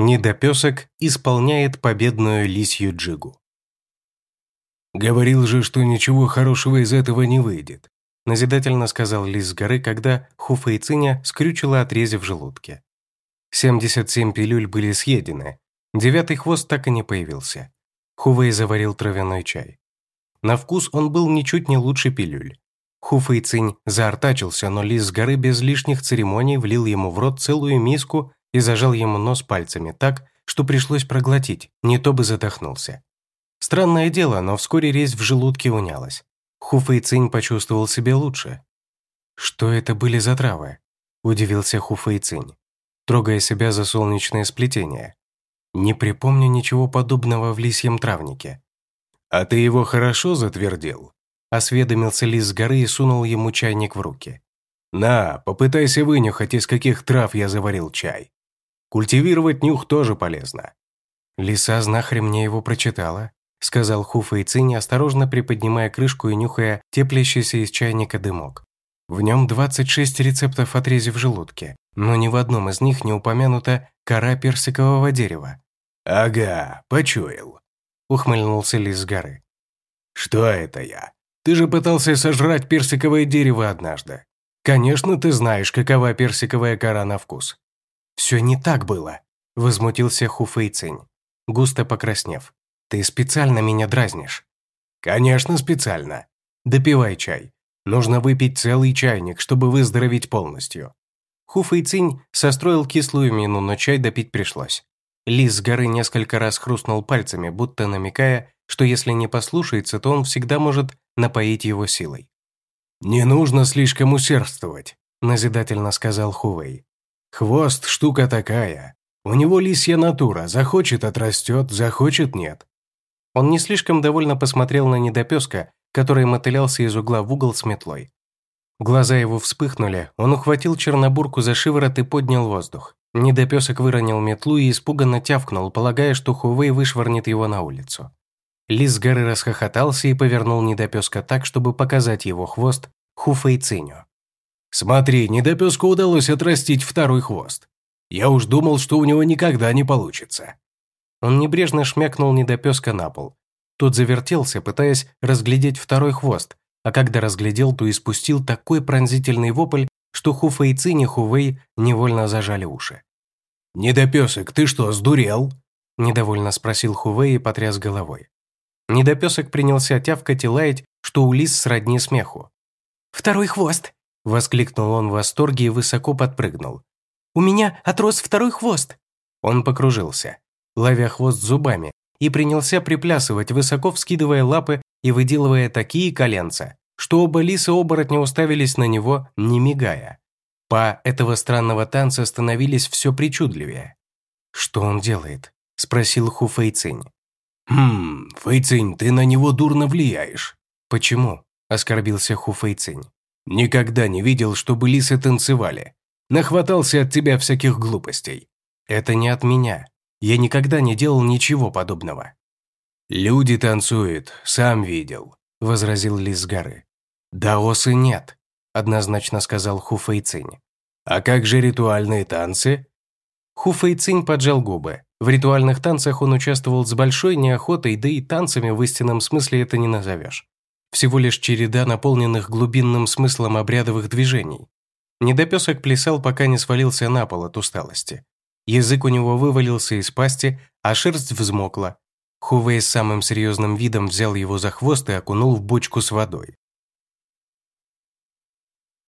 Недопесок исполняет победную лисью джигу. «Говорил же, что ничего хорошего из этого не выйдет», назидательно сказал лис с горы, когда Хуфа и скрючила отрезе в желудке. 77 пилюль были съедены, девятый хвост так и не появился. Хувей заварил травяной чай. На вкус он был ничуть не лучше пилюль. Хуфа и Цинь заортачился, но лис с горы без лишних церемоний влил ему в рот целую миску и зажал ему нос пальцами так, что пришлось проглотить, не то бы задохнулся. Странное дело, но вскоре резь в желудке унялась. Хуфа и Цинь почувствовал себя лучше. «Что это были за травы?» – удивился Хуфа и Цинь, трогая себя за солнечное сплетение. «Не припомню ничего подобного в лисьем травнике». «А ты его хорошо затвердил?» – осведомился лис с горы и сунул ему чайник в руки. «На, попытайся вынюхать, из каких трав я заварил чай. Культивировать нюх тоже полезно». Лиса знахарь мне его прочитала, сказал Хуфа и Цинь, осторожно приподнимая крышку и нюхая теплящийся из чайника дымок. В нем 26 рецептов отрези в желудке, но ни в одном из них не упомянута кора персикового дерева. «Ага, почуял», — ухмыльнулся лис с горы. «Что это я? Ты же пытался сожрать персиковое дерево однажды. Конечно, ты знаешь, какова персиковая кора на вкус». «Все не так было», — возмутился Хуфа и Цинь, густо покраснев. Ты специально меня дразнишь». «Конечно, специально. Допивай чай. Нужно выпить целый чайник, чтобы выздороветь полностью». Хуфа и Цинь состроил кислую мину, но чай допить пришлось. Лис с горы несколько раз хрустнул пальцами, будто намекая, что если не послушается, то он всегда может напоить его силой. «Не нужно слишком усердствовать», – назидательно сказал Хувей. «Хвост – штука такая. У него лисья натура, захочет – отрастет, захочет – нет. Он не слишком довольно посмотрел на недопеска, который мотылялся из угла в угол с метлой. Глаза его вспыхнули, он ухватил чернобурку за шиворот и поднял воздух. Недопесок выронил метлу и испуганно тявкнул, полагая, что Хувей вышвырнет его на улицу. Лис с горы расхохотался и повернул недопеска так, чтобы показать его хвост Хуфа и Циню. «Смотри, недопеску удалось отрастить второй хвост. Я уж думал, что у него никогда не получится». Он небрежно шмякнул недопеска на пол. Тот завертелся, пытаясь разглядеть второй хвост, а когда разглядел, то испустил такой пронзительный вопль, что Хуфа и Цинь Хувей невольно зажали уши. «Недопесок, ты что, сдурел?» – недовольно спросил Хувей и потряс головой. Недопесок принялся тявкать и лаять, что у лис сродни смеху. «Второй хвост!» – воскликнул он в восторге и высоко подпрыгнул. «У меня отрос второй хвост!» Он покружился ловя хвост зубами, и принялся приплясывать, высоко вскидывая лапы и выделывая такие коленца, что оба лиса-оборотня уставились на него, не мигая. Па этого странного танца становились все причудливее. «Что он делает?» – спросил Ху Фэйцинь. «Хм, Фэйцинь, ты на него дурно влияешь». «Почему?» – оскорбился Ху Фэйцинь. «Никогда не видел, чтобы лисы танцевали. Нахватался от тебя всяких глупостей». «Это не от меня. Я никогда не делал ничего подобного». «Люди танцуют, сам видел», – возразил Лис с горы. «Даосы нет», – однозначно сказал Хуфэйцинь. «А как же ритуальные танцы?» Хуфэйцинь поджал губы. В ритуальных танцах он участвовал с большой неохотой, да и танцами в истинном смысле это не назовешь. Всего лишь череда наполненных глубинным смыслом обрядовых движений. Недопесок плясал, пока не свалился на пол от усталости. Язык у него вывалился из пасти, а шерсть взмокла. Хувей с самым серьезным видом взял его за хвост и окунул в бочку с водой.